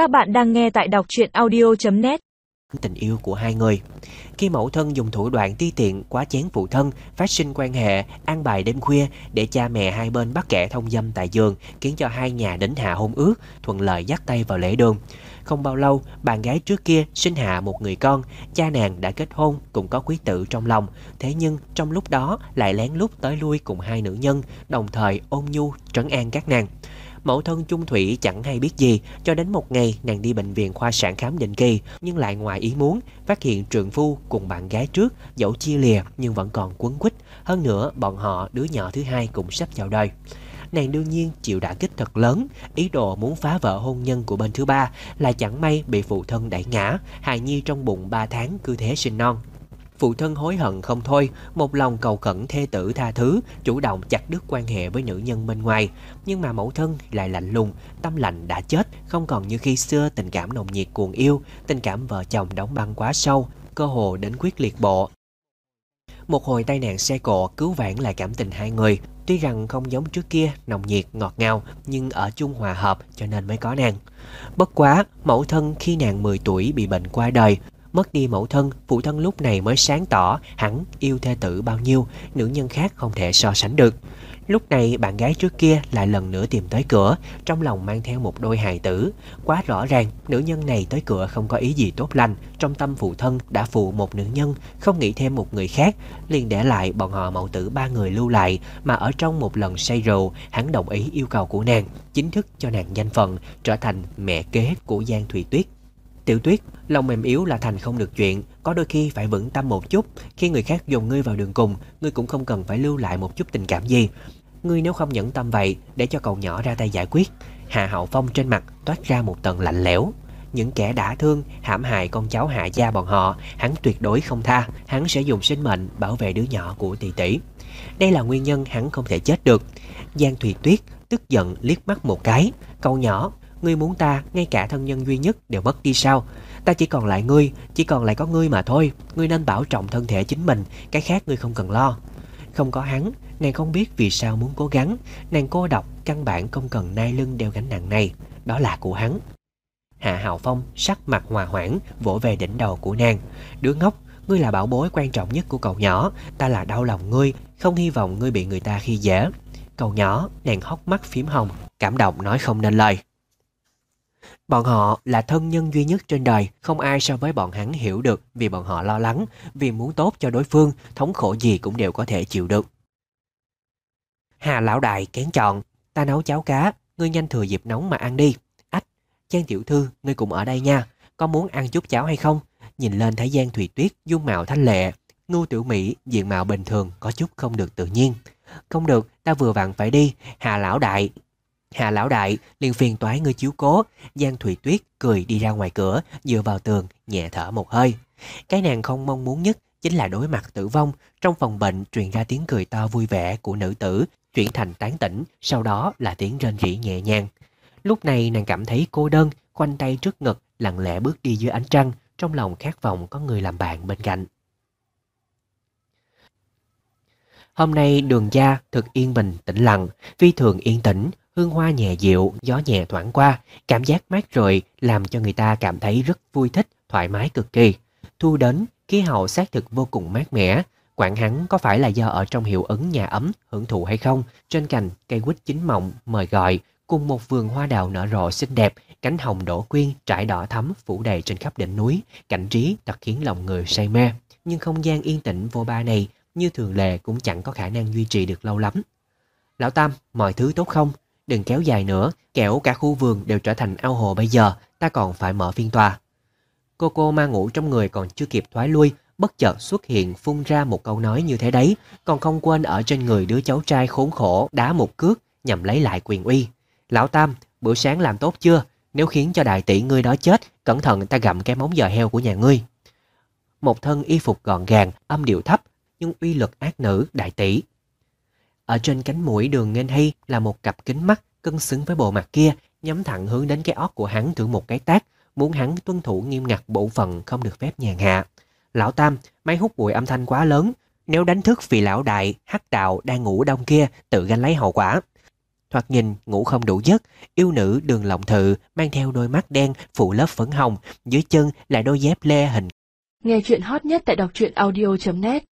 Các bạn đang nghe tại đọc truyện audio.net tình yêu của hai người. Khi mẫu thân dùng thủ đoạn ti tiện quá chén phụ thân, phát sinh quan hệ, ăn bài đêm khuya để cha mẹ hai bên bắt kẻ thông dâm tại giường, khiến cho hai nhà đến hạ hôn ước, thuận lợi dắt tay vào lễ đường. Không bao lâu, bạn gái trước kia sinh hạ một người con, cha nàng đã kết hôn cũng có quý tử trong lòng. Thế nhưng trong lúc đó lại lén lút tới lui cùng hai nữ nhân, đồng thời ôn nhu trấn an các nàng. Mẫu thân Chung Thủy chẳng hay biết gì Cho đến một ngày nàng đi bệnh viện khoa sản khám định kỳ Nhưng lại ngoài ý muốn Phát hiện trượng phu cùng bạn gái trước Dẫu chia lìa nhưng vẫn còn quấn quýt Hơn nữa bọn họ đứa nhỏ thứ hai cũng sắp chào đời nàng đương nhiên chịu đả kích thật lớn, ý đồ muốn phá vỡ hôn nhân của bên thứ ba, là chẳng may bị phụ thân đẩy ngã, hài nhi trong bụng 3 tháng cứ thế sinh non. Phụ thân hối hận không thôi, một lòng cầu khẩn thê tử tha thứ, chủ động chặt đứt quan hệ với nữ nhân bên ngoài. Nhưng mà mẫu thân lại lạnh lùng, tâm lạnh đã chết, không còn như khi xưa tình cảm nồng nhiệt cuồng yêu, tình cảm vợ chồng đóng băng quá sâu, cơ hồ đến quyết liệt bộ. Một hồi tai nạn xe cộ cứu vãn lại cảm tình hai người, tuy rằng không giống trước kia nồng nhiệt ngọt ngào, nhưng ở chung hòa hợp cho nên mới có nàng. Bất quá, mẫu thân khi nàng 10 tuổi bị bệnh qua đời, Mất đi mẫu thân, phụ thân lúc này mới sáng tỏ hắn yêu thê tử bao nhiêu, nữ nhân khác không thể so sánh được. Lúc này bạn gái trước kia lại lần nữa tìm tới cửa, trong lòng mang theo một đôi hài tử. Quá rõ ràng, nữ nhân này tới cửa không có ý gì tốt lành, trong tâm phụ thân đã phụ một nữ nhân, không nghĩ thêm một người khác, liền để lại bọn họ mẫu tử ba người lưu lại, mà ở trong một lần say rượu, hắn đồng ý yêu cầu của nàng, chính thức cho nàng danh phận, trở thành mẹ kế của Giang Thùy Tuyết. Tiểu tuyết, lòng mềm yếu là thành không được chuyện Có đôi khi phải vững tâm một chút. Khi người khác dùng ngươi vào đường cùng Ngươi cũng không cần phải lưu lại một chút tình cảm gì. Ngươi nếu không nhẫn tâm vậy Để cho cậu nhỏ ra tay giải quyết. Hạ Hậu Phong trên mặt toát ra một tầng lạnh lẽo. Những kẻ đã thương, hãm hại con cháu hạ gia bọn họ, hắn tuyệt đối không tha, hắn sẽ dùng sinh mệnh bảo vệ đứa nhỏ của tỷ tỷ. Đây là nguyên nhân hắn không thể chết được. Giang Thùy Tuyết tức giận liếc mắt một cái, cậu nhỏ, Ngươi muốn ta, ngay cả thân nhân duy nhất đều mất đi sao? Ta chỉ còn lại ngươi, chỉ còn lại có ngươi mà thôi. Ngươi nên bảo trọng thân thể chính mình, cái khác ngươi không cần lo. Không có hắn, nàng không biết vì sao muốn cố gắng. Nàng cô độc, căn bản không cần nai lưng đeo gánh nặng này. Đó là của hắn. Hạ Hào Phong sắc mặt hòa hoãn vỗ về đỉnh đầu của nàng. Đứa ngốc, ngươi là bảo bối quan trọng nhất của cậu nhỏ. Ta là đau lòng ngươi, không hy vọng ngươi bị người ta khi dễ. Cậu nhỏ, nàng hốc mắt phím hồng, cảm động nói không nên lời. Bọn họ là thân nhân duy nhất trên đời, không ai so với bọn hắn hiểu được vì bọn họ lo lắng, vì muốn tốt cho đối phương, thống khổ gì cũng đều có thể chịu được. Hà lão đại kén chọn, ta nấu cháo cá, ngươi nhanh thừa dịp nóng mà ăn đi. Ách, Giang tiểu thư, ngươi cũng ở đây nha, có muốn ăn chút cháo hay không? Nhìn lên thấy Giang Thùy Tuyết dung mạo thanh lệ, ngu tiểu mỹ diện mạo bình thường có chút không được tự nhiên. Không được, ta vừa vặn phải đi, Hà lão đại, Hạ lão đại liền phiền toái người chiếu cố, Giang Thủy Tuyết cười đi ra ngoài cửa, dựa vào tường, nhẹ thở một hơi. Cái nàng không mong muốn nhất chính là đối mặt tử vong, trong phòng bệnh truyền ra tiếng cười to vui vẻ của nữ tử, chuyển thành tán tỉnh, sau đó là tiếng rên rỉ nhẹ nhàng. Lúc này nàng cảm thấy cô đơn, khoanh tay trước ngực, lặng lẽ bước đi dưới ánh trăng, trong lòng khát vọng có người làm bạn bên cạnh. Hôm nay đường gia thực yên bình, tĩnh lặng, phi thường yên tĩnh, hương hoa nhẹ dịu, gió nhẹ thoảng qua, cảm giác mát rồi làm cho người ta cảm thấy rất vui thích, thoải mái cực kỳ. Thu đến, khí hậu xác thực vô cùng mát mẻ. Quảng hắn có phải là do ở trong hiệu ứng nhà ấm, hưởng thụ hay không? Trên cành, cây quýt chín mọng, mời gọi, cùng một vườn hoa đào nở rộ xinh đẹp, cánh hồng đổ quyên, trải đỏ thắm phủ đầy trên khắp đỉnh núi, cảnh trí thật khiến lòng người say mê. Nhưng không gian yên tĩnh vô ba này, như thường lệ cũng chẳng có khả năng duy trì được lâu lắm. Lão Tam, mọi thứ tốt không? Đừng kéo dài nữa, kẻo cả khu vườn đều trở thành ao hồ bây giờ, ta còn phải mở phiên tòa. Cô cô ma ngủ trong người còn chưa kịp thoái lui, bất chợt xuất hiện phun ra một câu nói như thế đấy, còn không quên ở trên người đứa cháu trai khốn khổ đá một cước nhằm lấy lại quyền uy. Lão Tam, bữa sáng làm tốt chưa? Nếu khiến cho đại tỷ ngươi đó chết, cẩn thận ta gặm cái móng giò heo của nhà ngươi. Một thân y phục gọn gàng, âm điệu thấp, nhưng uy lực ác nữ đại tỷ ở trên cánh mũi đường nghênh hay là một cặp kính mắt cân xứng với bộ mặt kia, nhắm thẳng hướng đến cái ót của hắn thử một cái tác, muốn hắn tuân thủ nghiêm ngặt bộ phận không được phép nhàn hạ. Lão Tam, máy hút bụi âm thanh quá lớn, nếu đánh thức vị lão đại, hắc đạo đang ngủ đông kia, tự gánh lấy hậu quả. thoạt nhìn ngủ không đủ giấc, yêu nữ đường lộng thự mang theo đôi mắt đen phủ lớp phấn hồng, dưới chân là đôi dép lê hình Nghe chuyện hot nhất tại đọc truyện audio.net